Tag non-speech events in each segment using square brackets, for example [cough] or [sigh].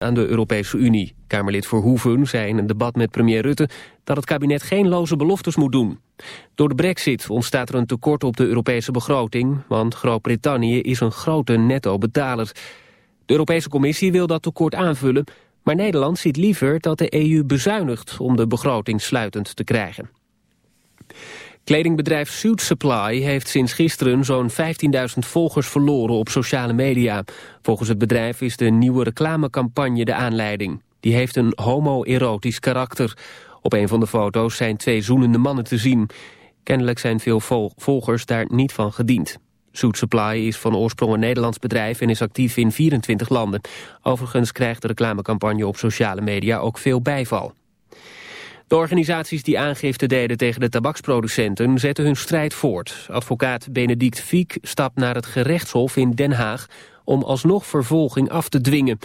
aan de Europese Unie. Kamerlid Verhoeven zei in een debat met premier Rutte dat het kabinet geen loze beloftes moet doen. Door de brexit ontstaat er een tekort op de Europese begroting, want Groot-Brittannië is een grote netto-betaler. De Europese Commissie wil dat tekort aanvullen, maar Nederland ziet liever dat de EU bezuinigt om de begroting sluitend te krijgen. Kledingbedrijf Suit Supply heeft sinds gisteren zo'n 15.000 volgers verloren op sociale media. Volgens het bedrijf is de nieuwe reclamecampagne de aanleiding. Die heeft een homoerotisch karakter. Op een van de foto's zijn twee zoenende mannen te zien. Kennelijk zijn veel volgers daar niet van gediend. Suit Supply is van oorsprong een Nederlands bedrijf en is actief in 24 landen. Overigens krijgt de reclamecampagne op sociale media ook veel bijval. De organisaties die aangifte deden tegen de tabaksproducenten zetten hun strijd voort. Advocaat Benedict Fiek stapt naar het gerechtshof in Den Haag om alsnog vervolging af te dwingen.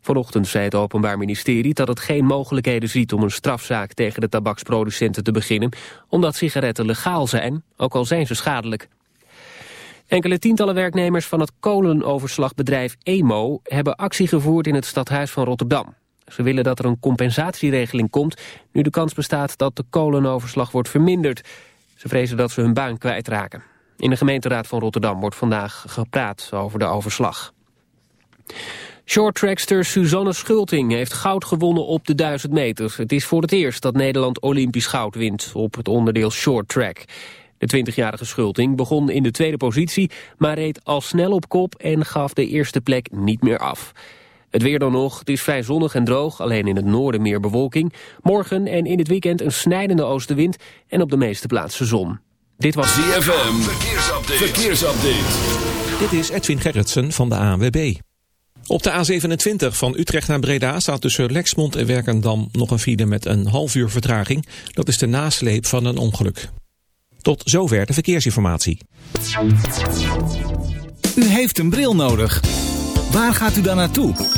Vanochtend zei het Openbaar Ministerie dat het geen mogelijkheden ziet om een strafzaak tegen de tabaksproducenten te beginnen, omdat sigaretten legaal zijn, ook al zijn ze schadelijk. Enkele tientallen werknemers van het kolenoverslagbedrijf EMO hebben actie gevoerd in het stadhuis van Rotterdam. Ze willen dat er een compensatieregeling komt... nu de kans bestaat dat de kolenoverslag wordt verminderd. Ze vrezen dat ze hun baan kwijtraken. In de gemeenteraad van Rotterdam wordt vandaag gepraat over de overslag. Shorttrackster Suzanne Schulting heeft goud gewonnen op de 1000 meter. Het is voor het eerst dat Nederland Olympisch goud wint op het onderdeel shorttrack. De 20-jarige Schulting begon in de tweede positie, maar reed al snel op kop en gaf de eerste plek niet meer af. Het weer dan nog. Het is vrij zonnig en droog, alleen in het noorden meer bewolking. Morgen en in het weekend een snijdende oostenwind en op de meeste plaatsen zon. Dit was ZFM. Verkeersupdate. Verkeersupdate. Dit is Edwin Gerritsen van de ANWB. Op de A27 van Utrecht naar Breda staat tussen Lexmond en Werkendam nog een file met een half uur vertraging. Dat is de nasleep van een ongeluk. Tot zover de verkeersinformatie. U heeft een bril nodig. Waar gaat u dan naartoe?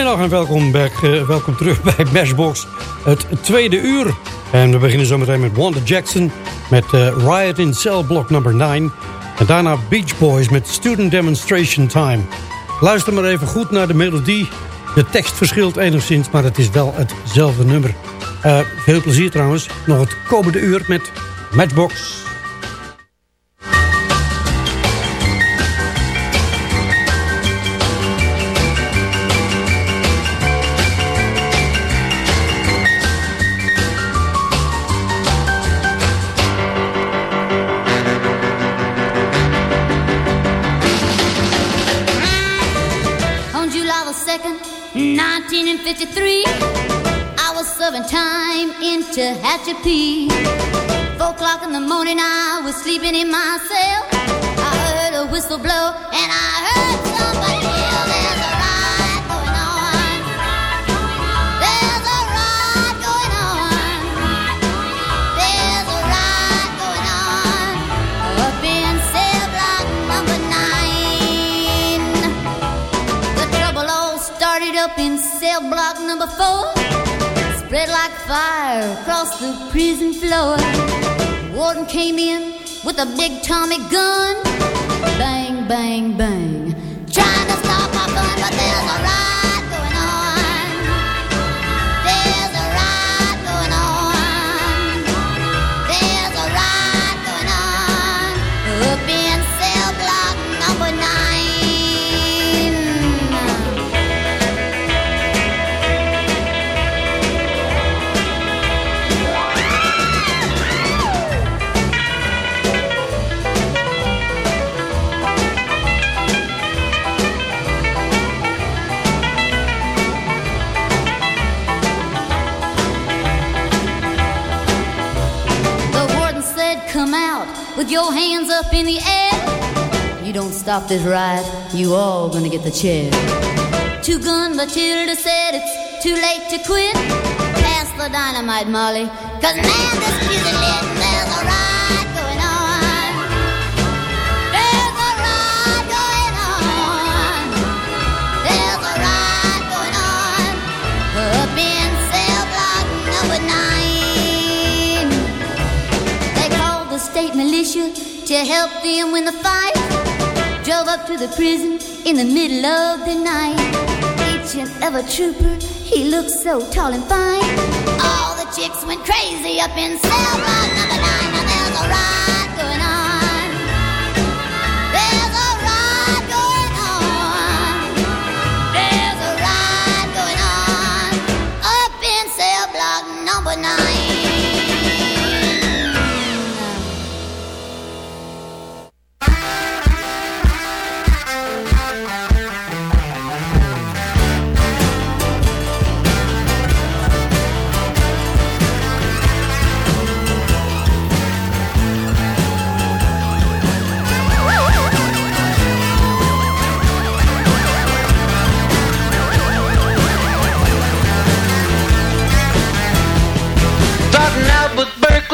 Goedemiddag en welkom, back, uh, welkom terug [laughs] bij Mashbox, het tweede uur. En we beginnen zometeen met Wanda Jackson met uh, Riot in Cell Block nummer 9. En daarna Beach Boys met Student Demonstration Time. Luister maar even goed naar de melodie. De tekst verschilt enigszins, maar het is wel hetzelfde nummer. Uh, veel plezier trouwens. Nog het komende uur met Matchbox. Tehachapi. Four o'clock in the morning, I was sleeping in my cell. I heard a whistle blow, fire across the prison floor. Warden came in with a big Tommy gun. Bang, bang, bang. in the air. You don't stop this ride, you all gonna get the chair. Two gun Matilda said it's too late to quit. Pass the dynamite, Molly, cause now this music lit, there's a ride. militia to help them win the fight. Drove up to the prison in the middle of the night. Each and every trooper, he looked so tall and fine. All the chicks went crazy up in cell block number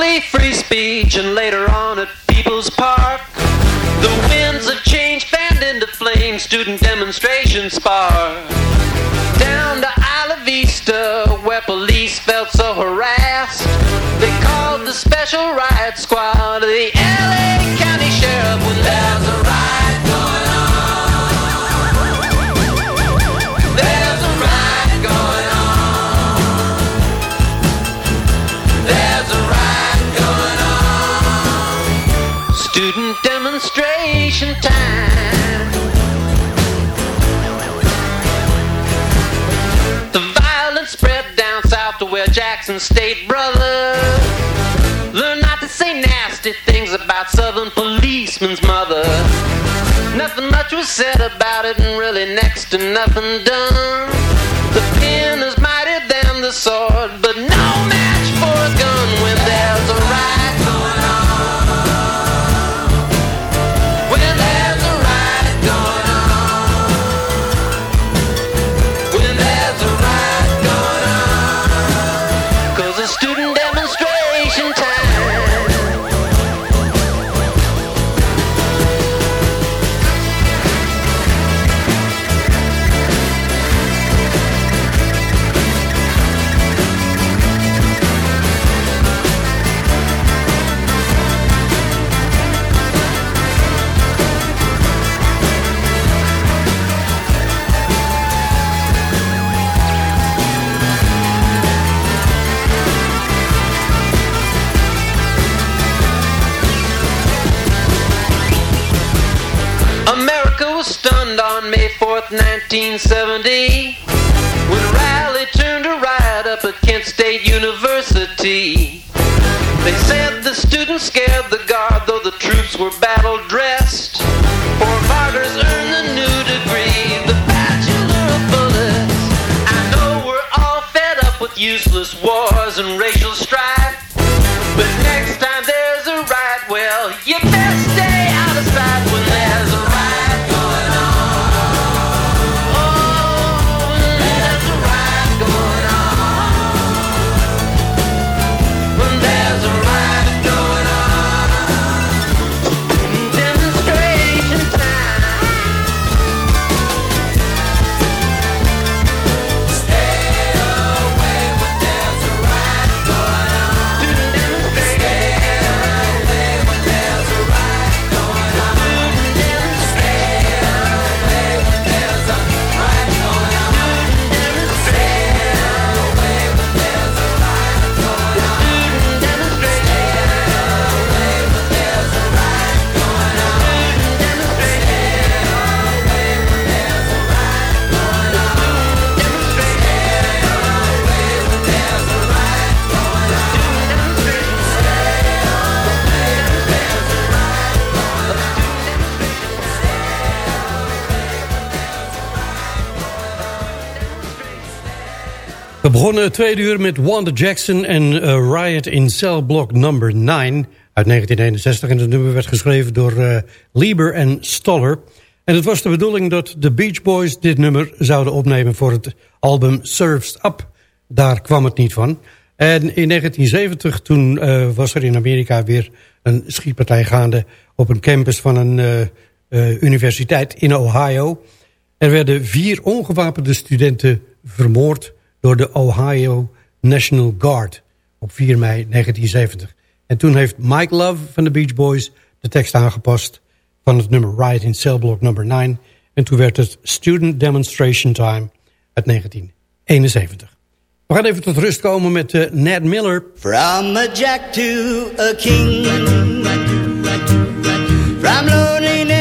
Berkeley, free speech, and later on at People's Park. The winds of change fanned into flame, student demonstrations spark. Down to Isla Vista, where police felt so harassed. They called the special riot Jackson State brother Learn not to say nasty things about Southern policeman's mother. Nothing much was said about it, and really next to nothing done. The pen is mightier than the sword, 1970 when Riley turned a riot up at Kent State University. They said the students scared the guard, though the troops were battle dressed. Four martyrs earned the new degree, the Bachelor of Bullets. I know we're all fed up with useless wars and racial strife. Begonnen tweede uur met Wanda Jackson en eh, Riot in Cell Block Number 9 uit 1961. En het nummer werd geschreven door eh, Lieber en Stoller. En het was de bedoeling dat de Beach Boys dit nummer zouden opnemen voor het album Surfs Up. Daar kwam het niet van. En in 1970 toen eh, was er in Amerika weer een schietpartij gaande op een campus van een universiteit in Ohio. Er werden vier ongewapende studenten vermoord door de Ohio National Guard op 4 mei 1970. En toen heeft Mike Love van de Beach Boys de tekst aangepast van het nummer Riot in Cell Block nummer 9. En toen werd het Student Demonstration Time uit 1971. We gaan even tot rust komen met uh, Ned Miller. From a jack to a king. From loneliness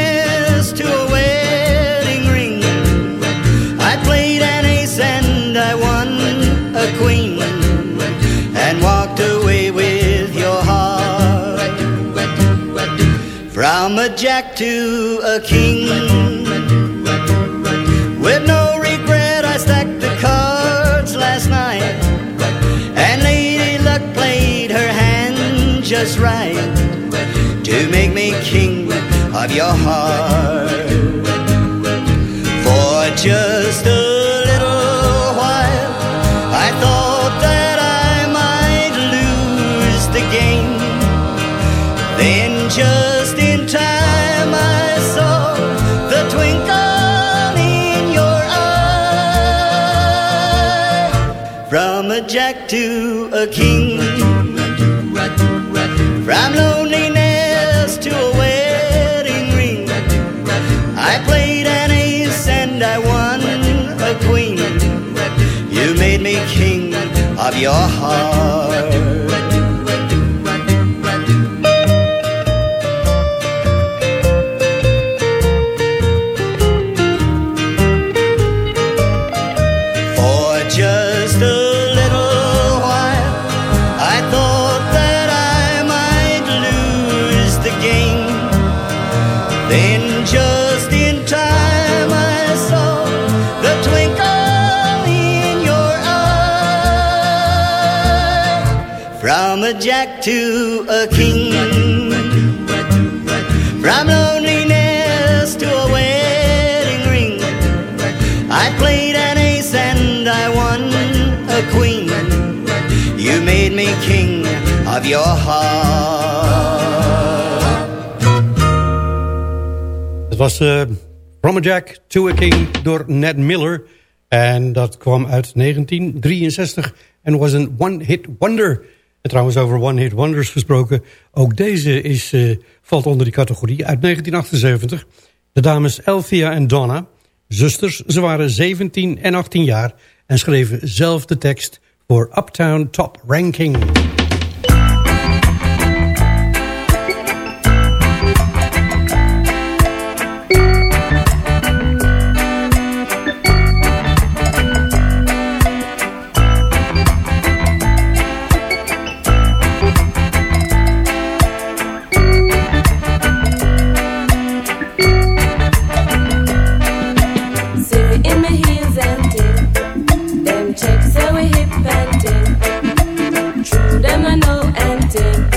jack to a king. With no regret, I stacked the cards last night. And Lady Luck played her hand just right to make me king of your heart. For just a to a king. From loneliness to a wedding ring. I played an ace and I won a queen. You made me king of your heart. To a king. From loneliness to a wedding ring. I played an ace and I won a queen. You made me king of your heart. Het was uh, From a Jack to a King door Ned Miller. En dat kwam uit 1963 en was een one-hit wonder. En trouwens over one-hit wonders gesproken. Ook deze is, uh, valt onder die categorie uit 1978. De dames Elthea en Donna, zusters. Ze waren 17 en 18 jaar en schreven zelf de tekst voor Uptown Top Ranking. them I know and.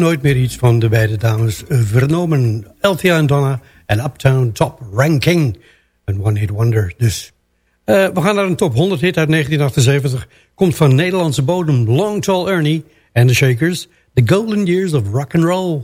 Nooit meer iets van de beide dames vernomen. Althea en Donna en Uptown Top Ranking. Een one-hit wonder dus. Uh, we gaan naar een top 100 hit uit 1978. Komt van Nederlandse bodem Long Tall Ernie en de Shakers. The Golden Years of Rock and Roll.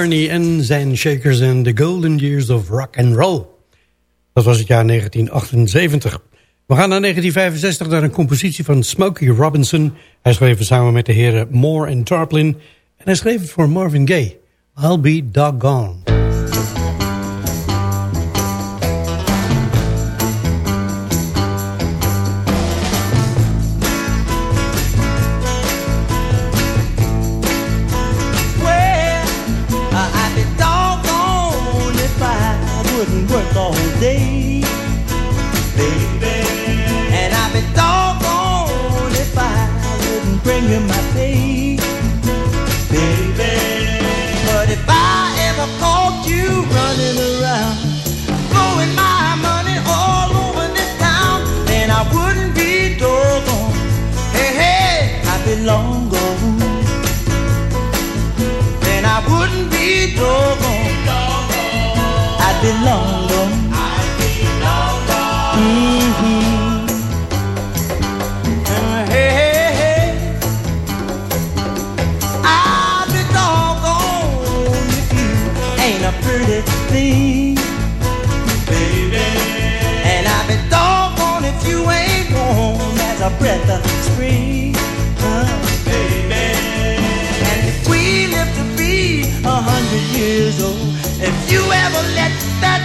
Journey en zijn Shakers and the Golden Years of Rock and Roll. Dat was het jaar 1978. We gaan naar 1965 naar een compositie van Smokey Robinson. Hij schreef het samen met de heren Moore en Tarplin. En hij schreef het voor Marvin Gaye. I'll be doggone. you my baby, baby. But if I ever caught you running around. Baby. And I'll be doggone if you ain't warm as a breath of spring. Huh? Baby. And if we live to be a hundred years old, if you ever let that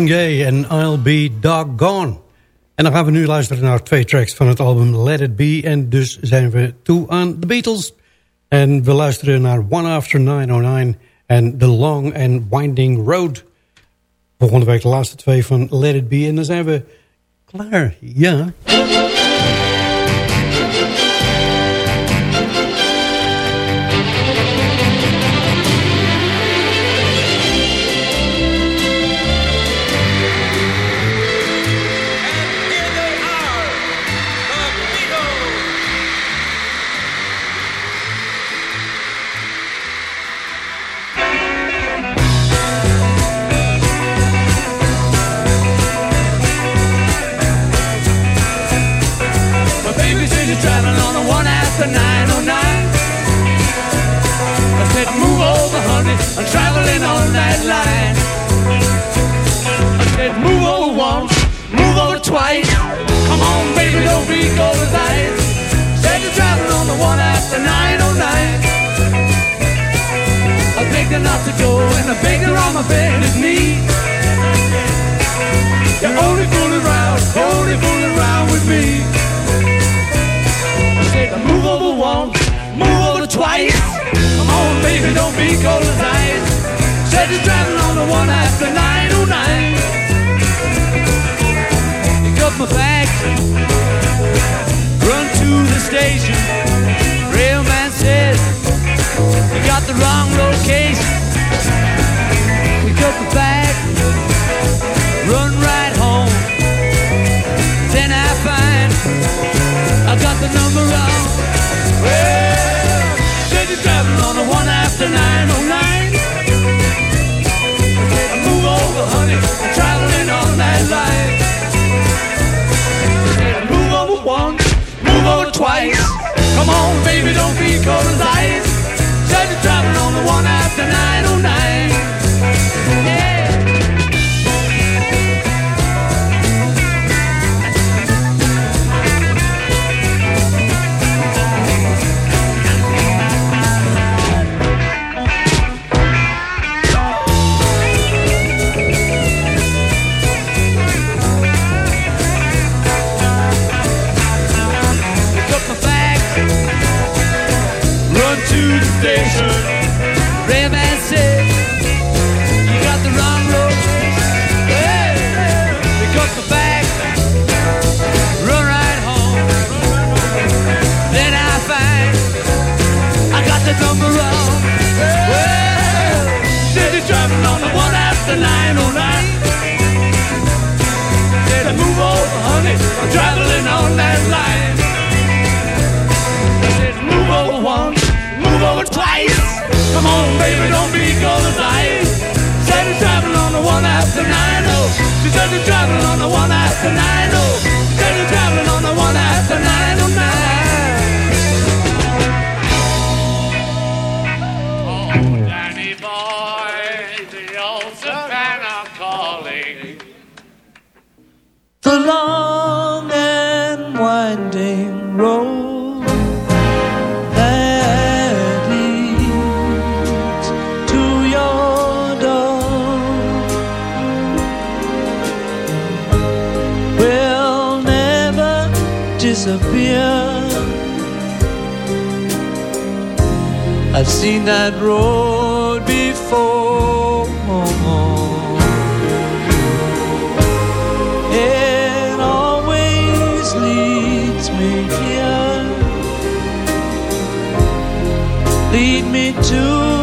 And I'll Be Doggone. En dan gaan we nu luisteren naar twee tracks van het album Let It Be. En dus zijn we toe aan The Beatles. En we luisteren naar One After 909 en The Long and Winding Road. Volgende week de laatste twee van Let It Be. En dan zijn we klaar, ja. lead me to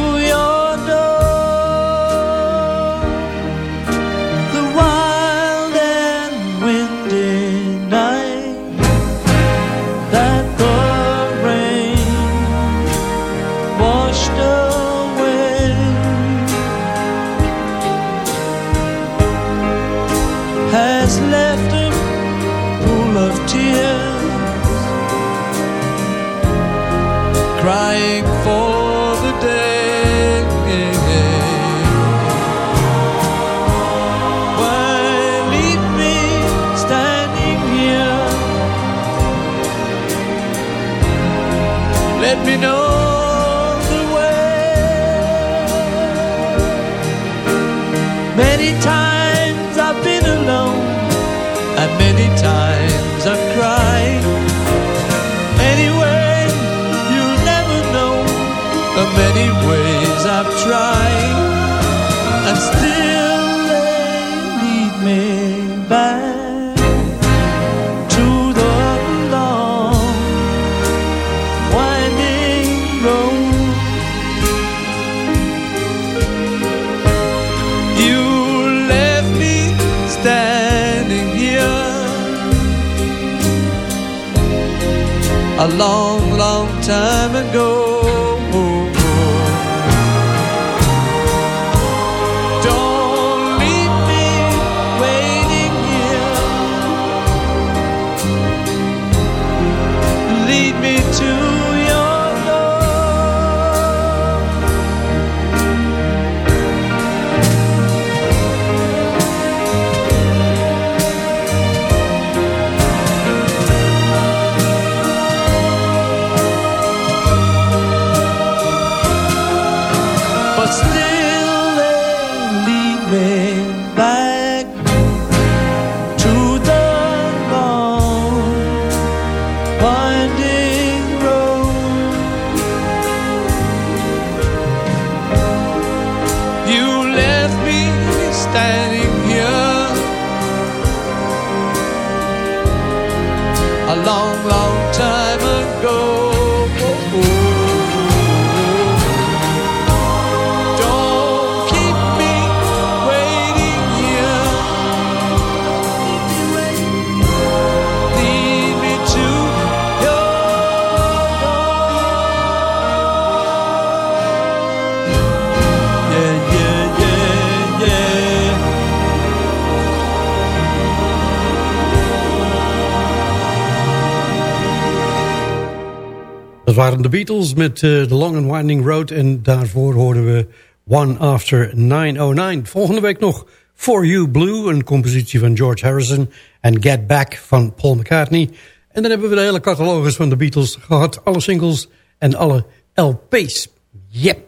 De Beatles met eh, The Long and Winding Road. En daarvoor hoorden we One After 909. Volgende week nog For You Blue, een compositie van George Harrison. En Get Back van Paul McCartney. En dan hebben we de hele catalogus van de Beatles gehad. Alle singles en alle LP's. Yep.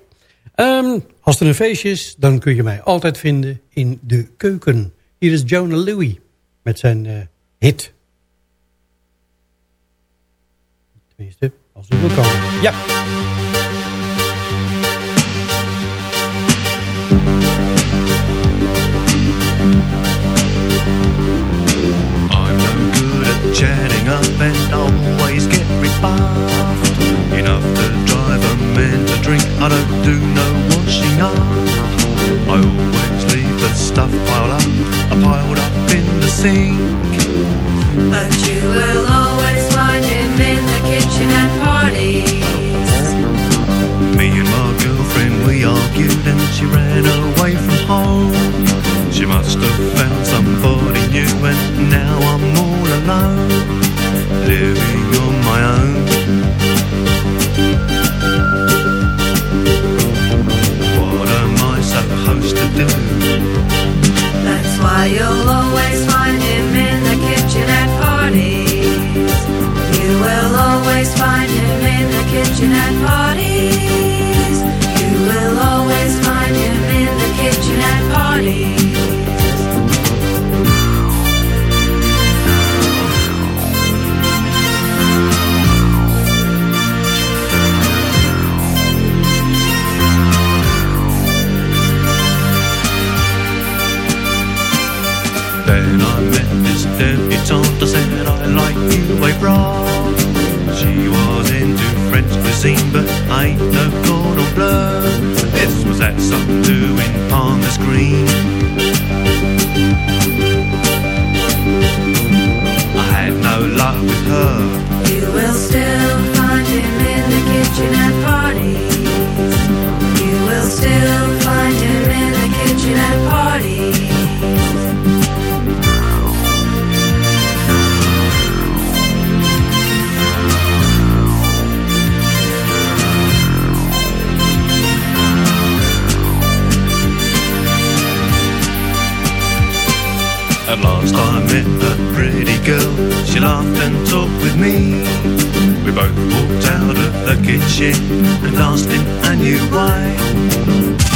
Ehm, als er een feestje is, dan kun je mij altijd vinden in de keuken. Hier is Jonah Louie met zijn eh, hit. Tenminste, als u wil komen. Ja. I'm no good at chatting up and always get rebuffed. Enough to drive a man to drink, I don't do no washing up. I always leave the stuff piled up, uh, piled up in the sink. But you and now I'm all alone, living on my own. What am I supposed to do? That's why you'll always find him in the kitchen at parties. You will always find him in the kitchen at parties. Debutante, I said I like you, a bra. She was into French cuisine, but I no cordon bleu. This was at some do in Palmer's Green. I had no luck with her. You will still find him in the kitchen at parties. You will still find him in the kitchen at parties. At last I met a pretty girl. She laughed and talked with me. We both walked out of the kitchen and danced in a new way.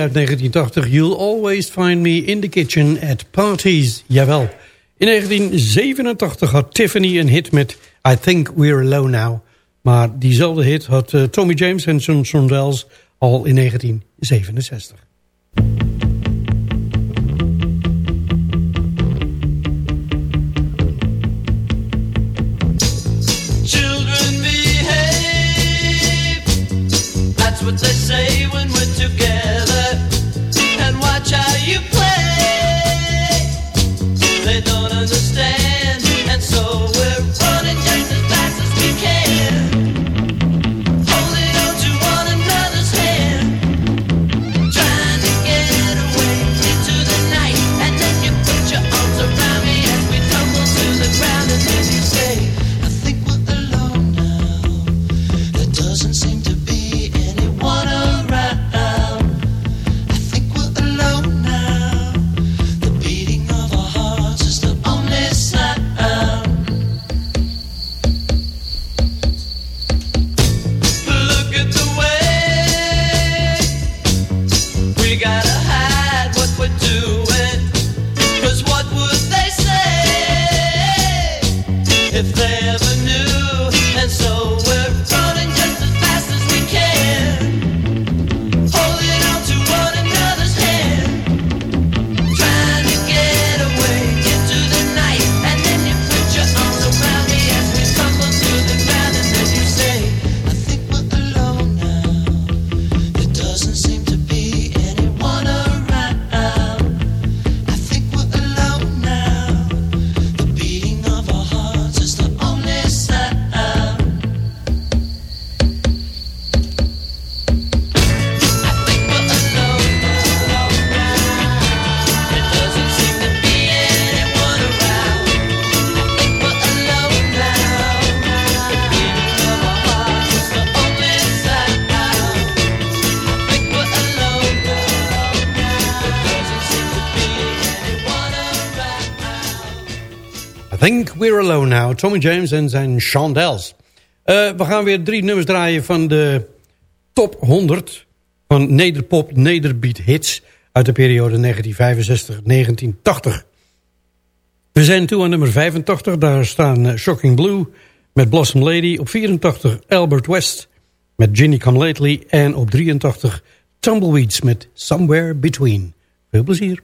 Uit 1980. You'll always find me in the kitchen at parties. Jawel. In 1987 had Tiffany een hit met I Think We're Alone Now. Maar diezelfde hit had eh, Tommy James en Son Wells al in 1967. Tommy James en zijn Chandels. Uh, we gaan weer drie nummers draaien van de top 100 van nederpop, nederbeat hits uit de periode 1965-1980. We zijn toe aan nummer 85, daar staan eh, Shocking Blue met Blossom Lady. Op 84 Albert West met Ginny Come Lately. En op 83 Tumbleweeds met Somewhere Between. Veel plezier.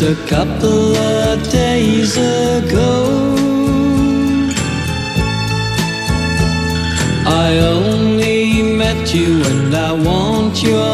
just a couple of days ago. I only met you and I want your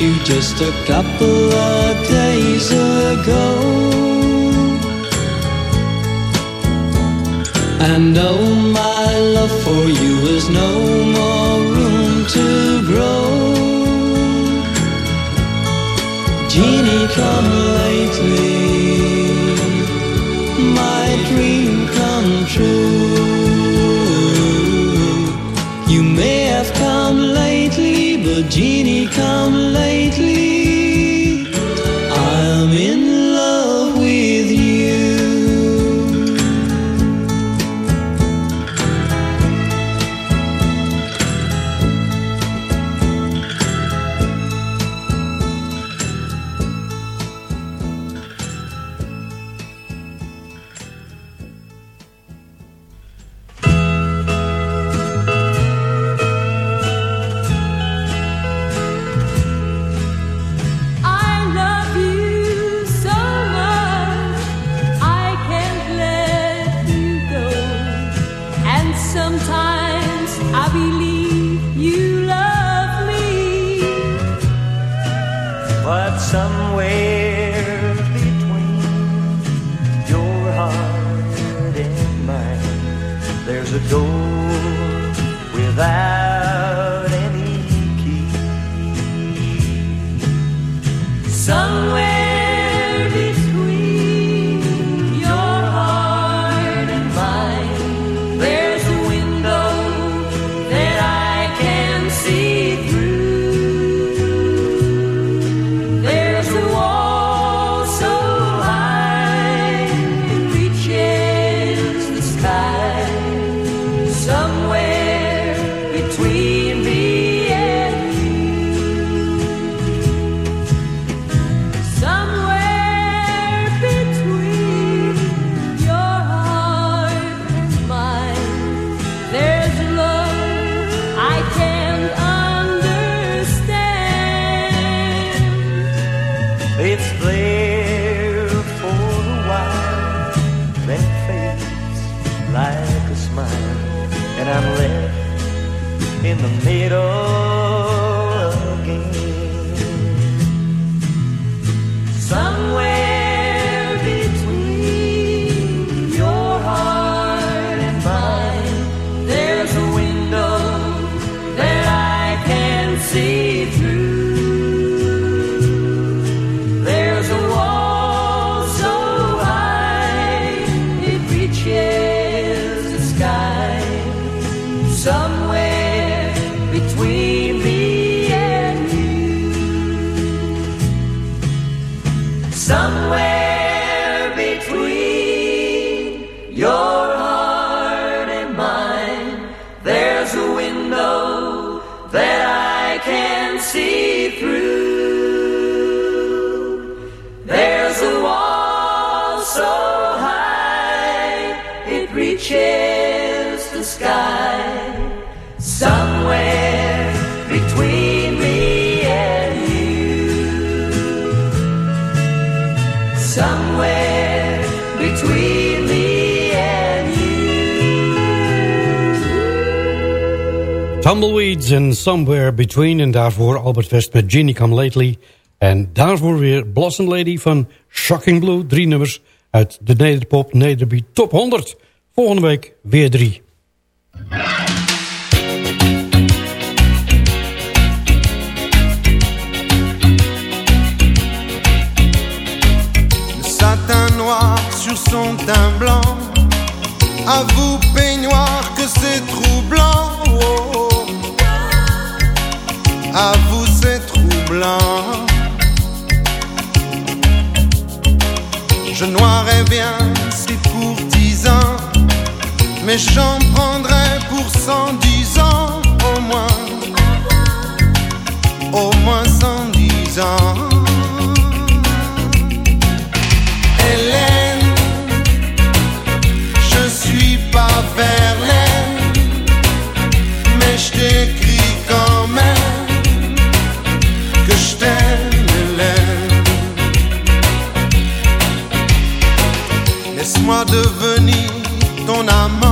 you just a couple of days ago. And oh, my love for you is no more room to grow. Jeannie, come lately. become lately. in the middle. Tumbleweeds en Somewhere Between. En daarvoor Albert West met Ginny Come Lately. En daarvoor weer Blossom Lady van Shocking Blue. Drie nummers uit de Nederpop Nederbeat Top 100. Volgende week weer drie. Satin noir sur son teint blanc. À vous, peignoir, que c'est troublant. Oh, oh. À vous, c'est troublant. Je noirais bien ces courtisans, mais j'en prendrais pour cent dix ans au moins. Au moins cent dix ans. Hélène, je suis pas Verlaine, mais je t'écris quand même Laisse-moi devenir ton amant,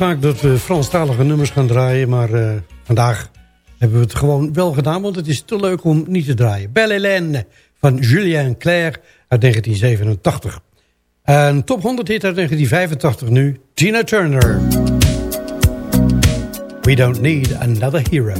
vaak dat we Franstalige nummers gaan draaien, maar eh, vandaag hebben we het gewoon wel gedaan, want het is te leuk om niet te draaien. Belle Hélène van Julien Clerc uit 1987. En top 100 hit uit 1985 nu, Tina Turner. We don't need another hero.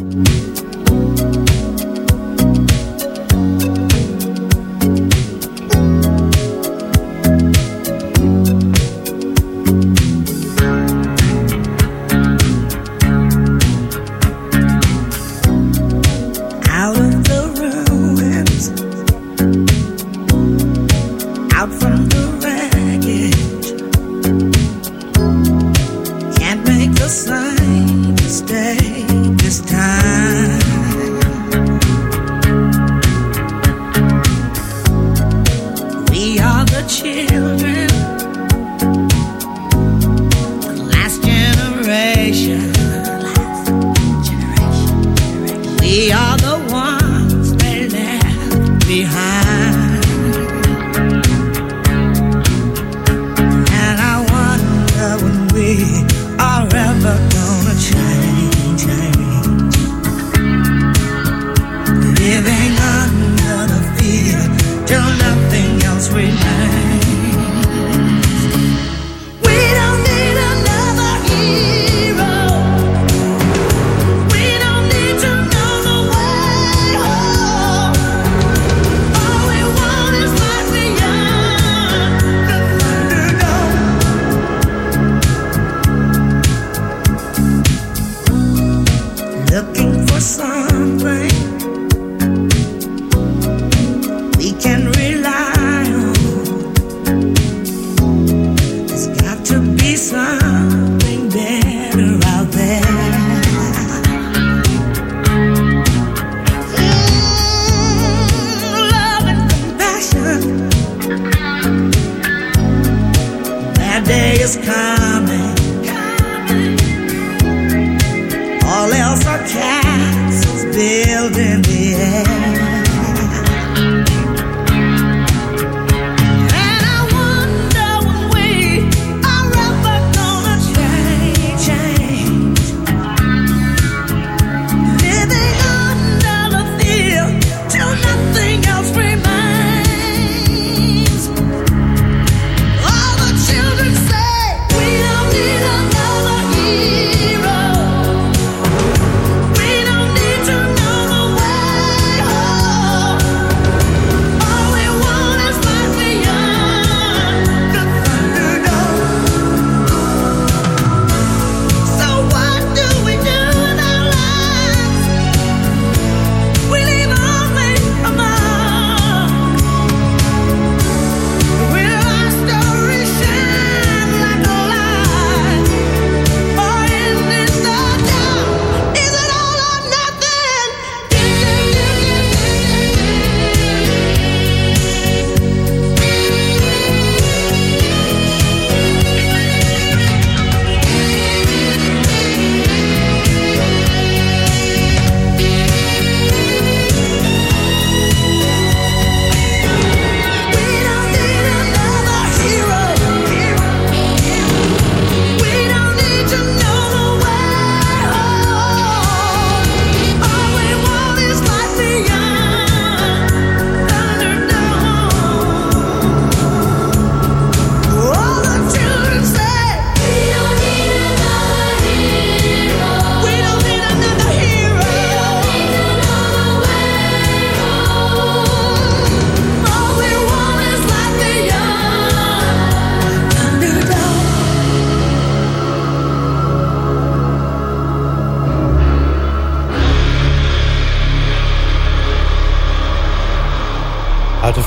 Is coming. All else are castles built in the air.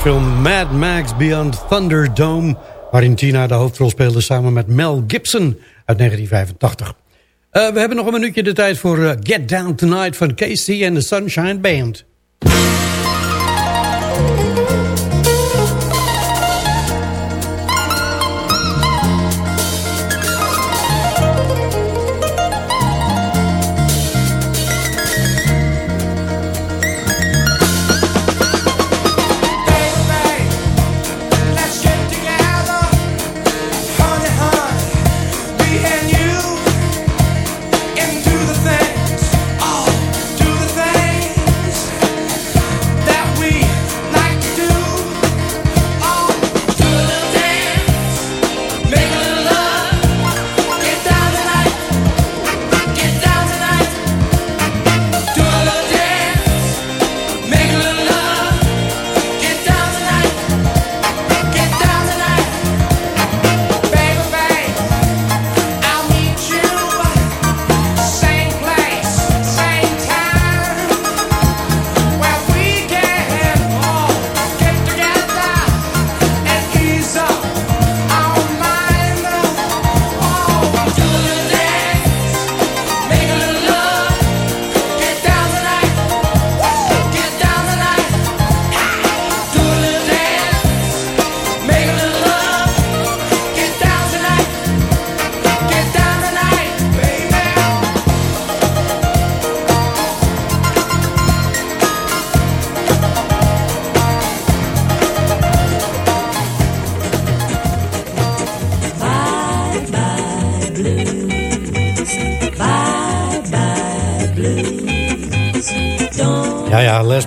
Film Mad Max Beyond Thunderdome... waarin Tina de hoofdrol speelde samen met Mel Gibson uit 1985. Eh, we hebben nog een minuutje de tijd voor eh, Get Down Tonight van Casey en de Sunshine Band.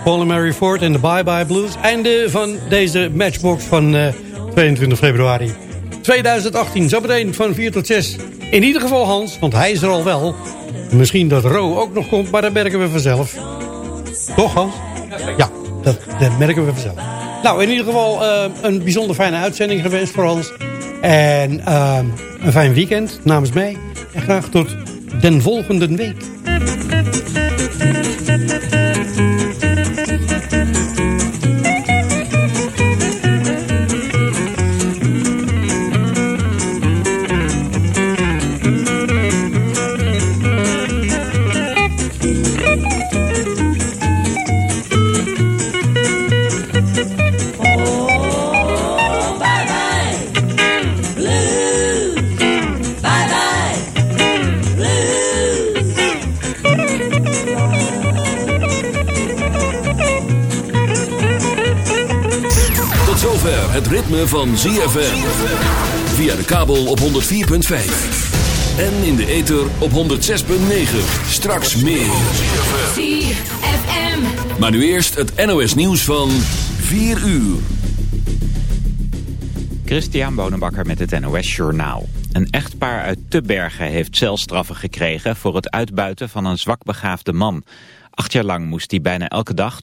Paul en Mary Ford en de Bye Bye Blues. Einde van deze matchbox van eh, 22 februari 2018. Zometeen van 4 tot 6. In ieder geval Hans, want hij is er al wel. Misschien dat Ro ook nog komt, maar dat merken we vanzelf. Toch Hans? Ja, dat, dat merken we vanzelf. Nou, in ieder geval eh, een bijzonder fijne uitzending gewenst voor Hans. En eh, een fijn weekend namens mij. En graag tot den volgende week. Het ritme van ZFM. Via de kabel op 104.5. En in de ether op 106.9. Straks meer. ZFM. Maar nu eerst het NOS nieuws van 4 uur. Christian Bonenbakker met het NOS Journaal. Een echtpaar uit Tubbergen heeft celstraffen gekregen voor het uitbuiten van een zwakbegaafde man. Acht jaar lang moest hij bijna elke dag